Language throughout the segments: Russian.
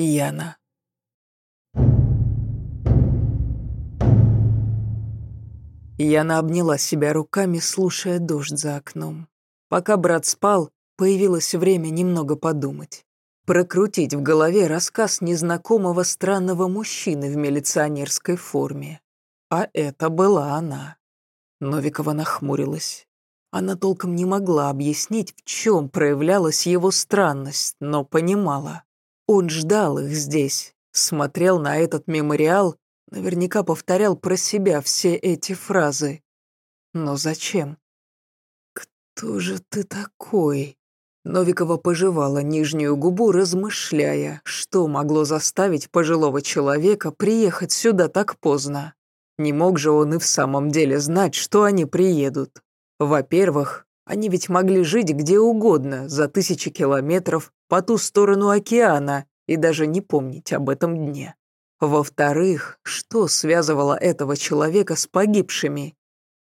Яна. Яна обняла себя руками, слушая дождь за окном. Пока брат спал, появилось время немного подумать. Прокрутить в голове рассказ незнакомого странного мужчины в милиционерской форме. А это была она. Новикова нахмурилась. Она толком не могла объяснить, в чем проявлялась его странность, но понимала. Он ждал их здесь, смотрел на этот мемориал, наверняка повторял про себя все эти фразы. Но зачем? «Кто же ты такой?» Новикова пожевала нижнюю губу, размышляя, что могло заставить пожилого человека приехать сюда так поздно. Не мог же он и в самом деле знать, что они приедут. Во-первых, они ведь могли жить где угодно, за тысячи километров, по ту сторону океана, и даже не помнить об этом дне. Во-вторых, что связывало этого человека с погибшими?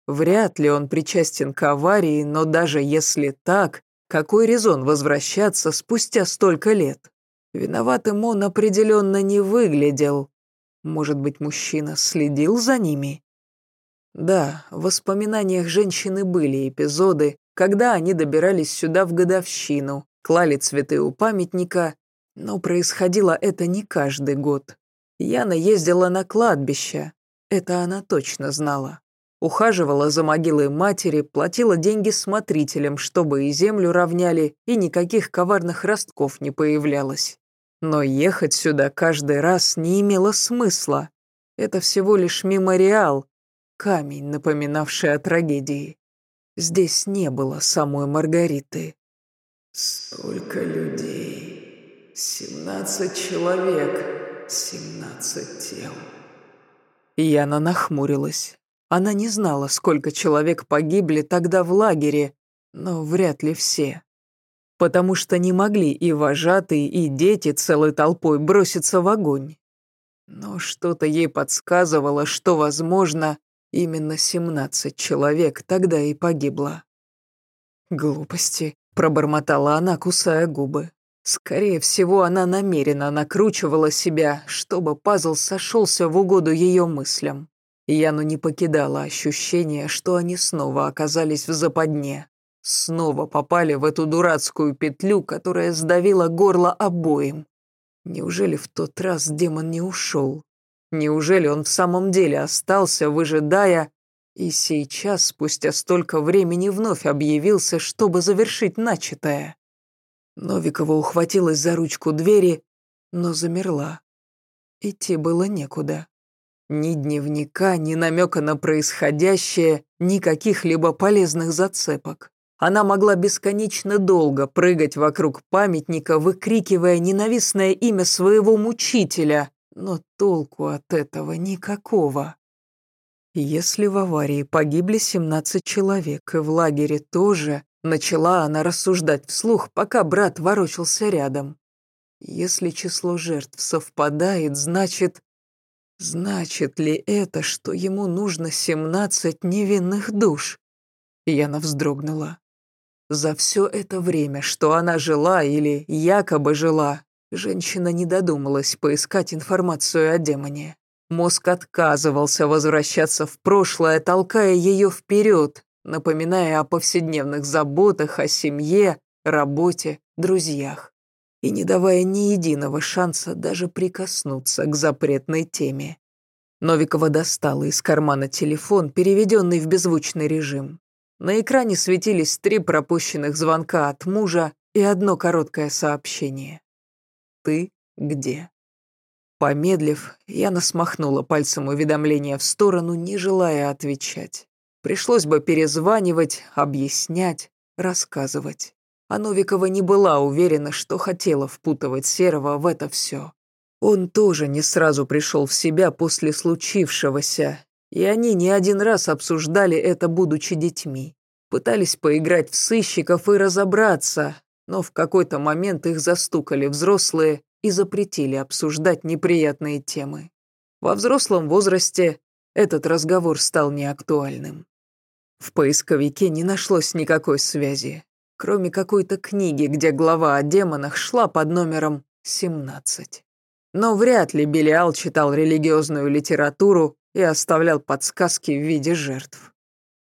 Вряд ли он причастен к аварии, но даже если так, какой резон возвращаться спустя столько лет? Виноватым он определенно не выглядел. Может быть, мужчина следил за ними? Да, в воспоминаниях женщины были эпизоды, когда они добирались сюда в годовщину, клали цветы у памятника, но происходило это не каждый год. Яна ездила на кладбище, это она точно знала. Ухаживала за могилой матери, платила деньги смотрителям, чтобы и землю равняли, и никаких коварных ростков не появлялось. Но ехать сюда каждый раз не имело смысла. Это всего лишь мемориал, камень, напоминавший о трагедии. Здесь не было самой Маргариты. «Столько людей. Семнадцать человек. Семнадцать тел». Яна нахмурилась. Она не знала, сколько человек погибли тогда в лагере, но вряд ли все. Потому что не могли и вожатые, и дети целой толпой броситься в огонь. Но что-то ей подсказывало, что, возможно, Именно семнадцать человек тогда и погибло. «Глупости», — пробормотала она, кусая губы. Скорее всего, она намеренно накручивала себя, чтобы пазл сошелся в угоду ее мыслям. Яну не покидало ощущение, что они снова оказались в западне. Снова попали в эту дурацкую петлю, которая сдавила горло обоим. Неужели в тот раз демон не ушел? Неужели он в самом деле остался, выжидая, и сейчас, спустя столько времени, вновь объявился, чтобы завершить начатое? Новикова ухватилась за ручку двери, но замерла. Идти было некуда. Ни дневника, ни намека на происходящее, ни каких-либо полезных зацепок. Она могла бесконечно долго прыгать вокруг памятника, выкрикивая ненавистное имя своего мучителя, но толку от этого никакого. Если в аварии погибли 17 человек, и в лагере тоже, начала она рассуждать вслух, пока брат ворочался рядом. Если число жертв совпадает, значит... Значит ли это, что ему нужно 17 невинных душ? Яна вздрогнула. За все это время, что она жила или якобы жила, Женщина не додумалась поискать информацию о демоне. Мозг отказывался возвращаться в прошлое, толкая ее вперед, напоминая о повседневных заботах, о семье, работе, друзьях. И не давая ни единого шанса даже прикоснуться к запретной теме. Новикова достала из кармана телефон, переведенный в беззвучный режим. На экране светились три пропущенных звонка от мужа и одно короткое сообщение ты где?» Помедлив, я насмахнула пальцем уведомление в сторону, не желая отвечать. Пришлось бы перезванивать, объяснять, рассказывать. А Новикова не была уверена, что хотела впутывать Серого в это все. Он тоже не сразу пришел в себя после случившегося, и они не один раз обсуждали это, будучи детьми. Пытались поиграть в сыщиков и разобраться, но в какой-то момент их застукали взрослые и запретили обсуждать неприятные темы. Во взрослом возрасте этот разговор стал неактуальным. В поисковике не нашлось никакой связи, кроме какой-то книги, где глава о демонах шла под номером 17. Но вряд ли Белиал читал религиозную литературу и оставлял подсказки в виде жертв.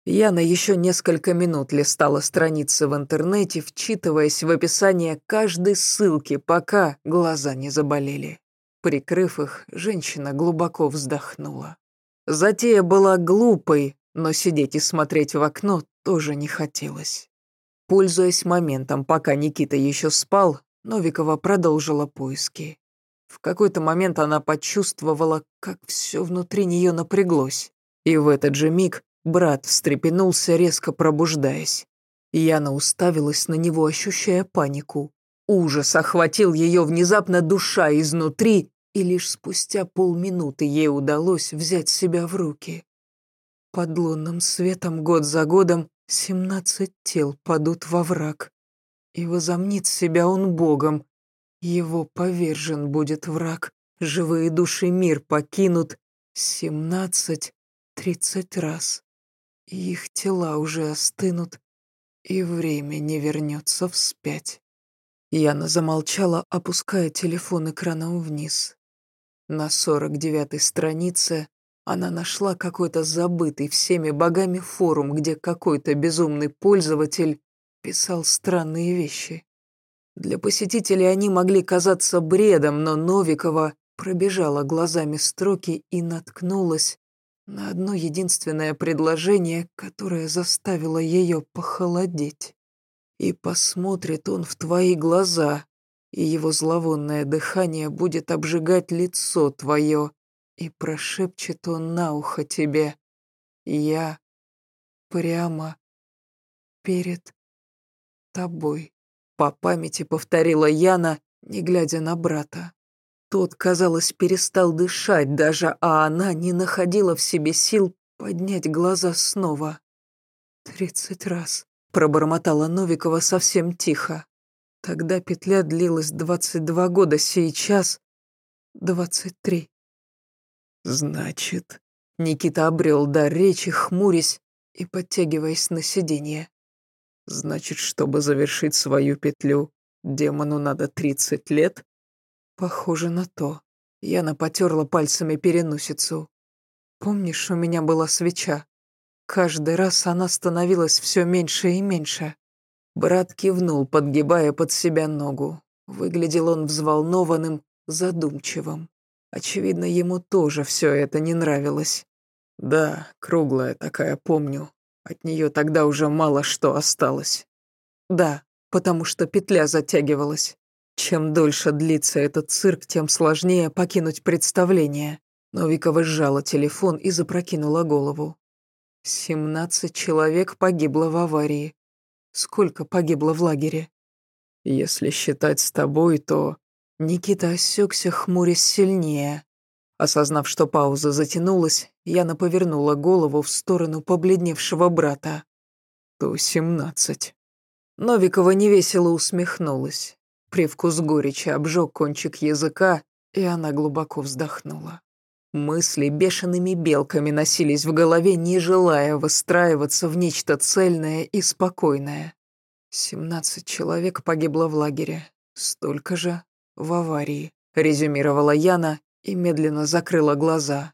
Яна еще несколько минут листала страницы в интернете, вчитываясь в описание каждой ссылки, пока глаза не заболели. Прикрыв их, женщина глубоко вздохнула. Затея была глупой, но сидеть и смотреть в окно тоже не хотелось. Пользуясь моментом, пока Никита еще спал, Новикова продолжила поиски. В какой-то момент она почувствовала, как все внутри нее напряглось. И в этот же миг брат встрепенулся, резко пробуждаясь. Яна уставилась на него, ощущая панику. Ужас охватил ее внезапно душа изнутри, и лишь спустя полминуты ей удалось взять себя в руки. Под лунным светом год за годом семнадцать тел падут во враг. И возомнит себя он богом. Его повержен будет враг. Живые души мир покинут семнадцать, тридцать раз. Их тела уже остынут, и время не вернется вспять. Яна замолчала, опуская телефон экраном вниз. На сорок девятой странице она нашла какой-то забытый всеми богами форум, где какой-то безумный пользователь писал странные вещи. Для посетителей они могли казаться бредом, но Новикова пробежала глазами строки и наткнулась на одно единственное предложение, которое заставило ее похолодеть. И посмотрит он в твои глаза, и его зловонное дыхание будет обжигать лицо твое, и прошепчет он на ухо тебе. Я прямо перед тобой. По памяти повторила Яна, не глядя на брата. Тот, казалось, перестал дышать даже, а она не находила в себе сил поднять глаза снова. «Тридцать раз», — пробормотала Новикова совсем тихо. Тогда петля длилась двадцать два года, сейчас двадцать три. «Значит...» Никита обрел дар речи, хмурясь и подтягиваясь на сиденье. «Значит, чтобы завершить свою петлю, демону надо тридцать лет?» «Похоже на то». Яна потерла пальцами переносицу. «Помнишь, у меня была свеча? Каждый раз она становилась все меньше и меньше». Брат кивнул, подгибая под себя ногу. Выглядел он взволнованным, задумчивым. Очевидно, ему тоже все это не нравилось. Да, круглая такая, помню. От нее тогда уже мало что осталось. Да, потому что петля затягивалась. Чем дольше длится этот цирк, тем сложнее покинуть представление. Новикова сжала телефон и запрокинула голову. Семнадцать человек погибло в аварии. Сколько погибло в лагере? Если считать с тобой, то Никита осекся, хмурясь сильнее. Осознав, что пауза затянулась, Яна повернула голову в сторону побледневшего брата. То семнадцать. Новикова невесело усмехнулась. Привкус горечи обжег кончик языка, и она глубоко вздохнула. Мысли бешеными белками носились в голове, не желая выстраиваться в нечто цельное и спокойное. Семнадцать человек погибло в лагере. Столько же в аварии», — резюмировала Яна и медленно закрыла глаза.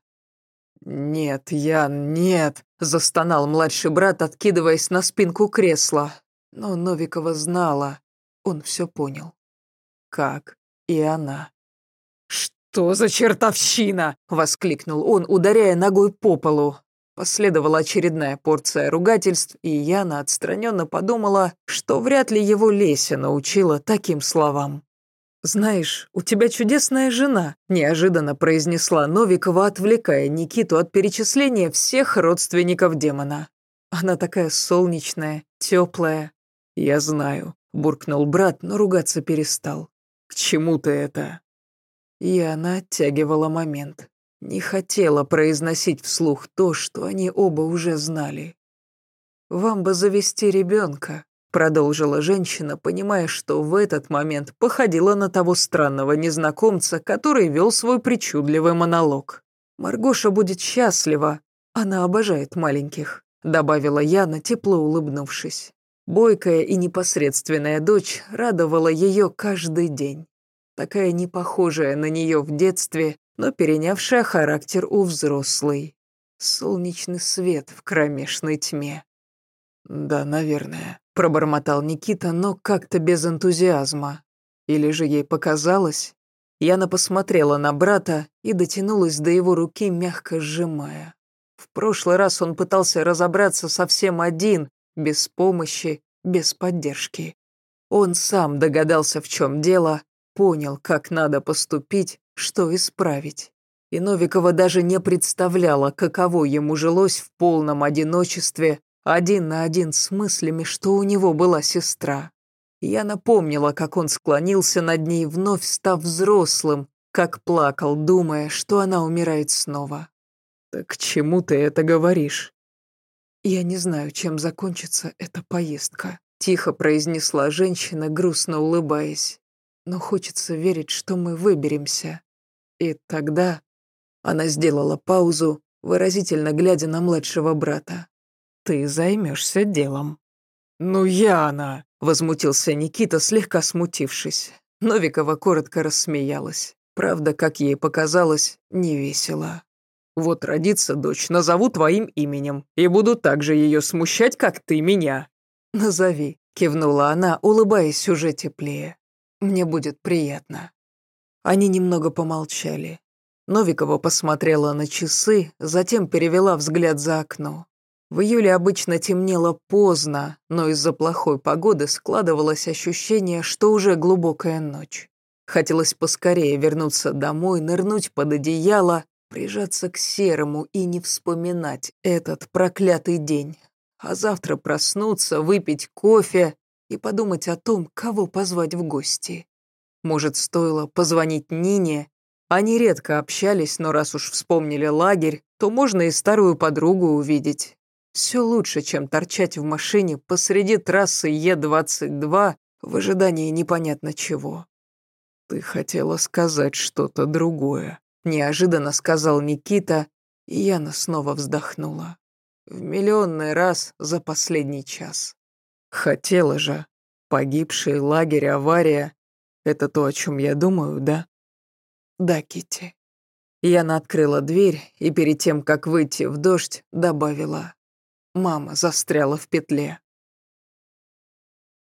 «Нет, Ян, нет!» — застонал младший брат, откидываясь на спинку кресла. Но Новикова знала, он все понял. Как и она. «Что за чертовщина?» — воскликнул он, ударяя ногой по полу. Последовала очередная порция ругательств, и Яна отстраненно подумала, что вряд ли его Леся научила таким словам. «Знаешь, у тебя чудесная жена», – неожиданно произнесла Новикова, отвлекая Никиту от перечисления всех родственников демона. «Она такая солнечная, теплая». «Я знаю», – буркнул брат, но ругаться перестал. «К чему ты это?» И она оттягивала момент. Не хотела произносить вслух то, что они оба уже знали. «Вам бы завести ребенка», Продолжила женщина, понимая, что в этот момент походила на того странного незнакомца, который вел свой причудливый монолог. «Маргоша будет счастлива. Она обожает маленьких», — добавила Яна, тепло улыбнувшись. Бойкая и непосредственная дочь радовала ее каждый день. такая не похожая на нее в детстве, но перенявшая характер у взрослой. Солнечный свет в кромешной тьме. «Да, наверное», — пробормотал Никита, но как-то без энтузиазма. Или же ей показалось? Яна посмотрела на брата и дотянулась до его руки, мягко сжимая. В прошлый раз он пытался разобраться совсем один, без помощи, без поддержки. Он сам догадался, в чем дело, понял, как надо поступить, что исправить. И Новикова даже не представляла, каково ему жилось в полном одиночестве, один на один с мыслями, что у него была сестра. Я напомнила, как он склонился над ней, вновь став взрослым, как плакал, думая, что она умирает снова. «Так чему ты это говоришь?» «Я не знаю, чем закончится эта поездка», — тихо произнесла женщина, грустно улыбаясь. «Но хочется верить, что мы выберемся. И тогда...» Она сделала паузу, выразительно глядя на младшего брата. «Ты займешься делом». «Ну, Яна!» — возмутился Никита, слегка смутившись. Новикова коротко рассмеялась. Правда, как ей показалось, невесело. «Вот родится дочь, назову твоим именем, и буду так же ее смущать, как ты меня». «Назови», — кивнула она, улыбаясь уже теплее. «Мне будет приятно». Они немного помолчали. Новикова посмотрела на часы, затем перевела взгляд за окно. В июле обычно темнело поздно, но из-за плохой погоды складывалось ощущение, что уже глубокая ночь. Хотелось поскорее вернуться домой, нырнуть под одеяло, прижаться к серому и не вспоминать этот проклятый день. А завтра проснуться, выпить кофе и подумать о том, кого позвать в гости. Может, стоило позвонить Нине? Они редко общались, но раз уж вспомнили лагерь, то можно и старую подругу увидеть. Все лучше, чем торчать в машине посреди трассы Е-22 в ожидании непонятно чего. «Ты хотела сказать что-то другое», — неожиданно сказал Никита, и Яна снова вздохнула. В миллионный раз за последний час. Хотела же. Погибший, лагерь, авария. Это то, о чем я думаю, да? Да, Кити. Яна открыла дверь и перед тем, как выйти в дождь, добавила. Мама застряла в петле.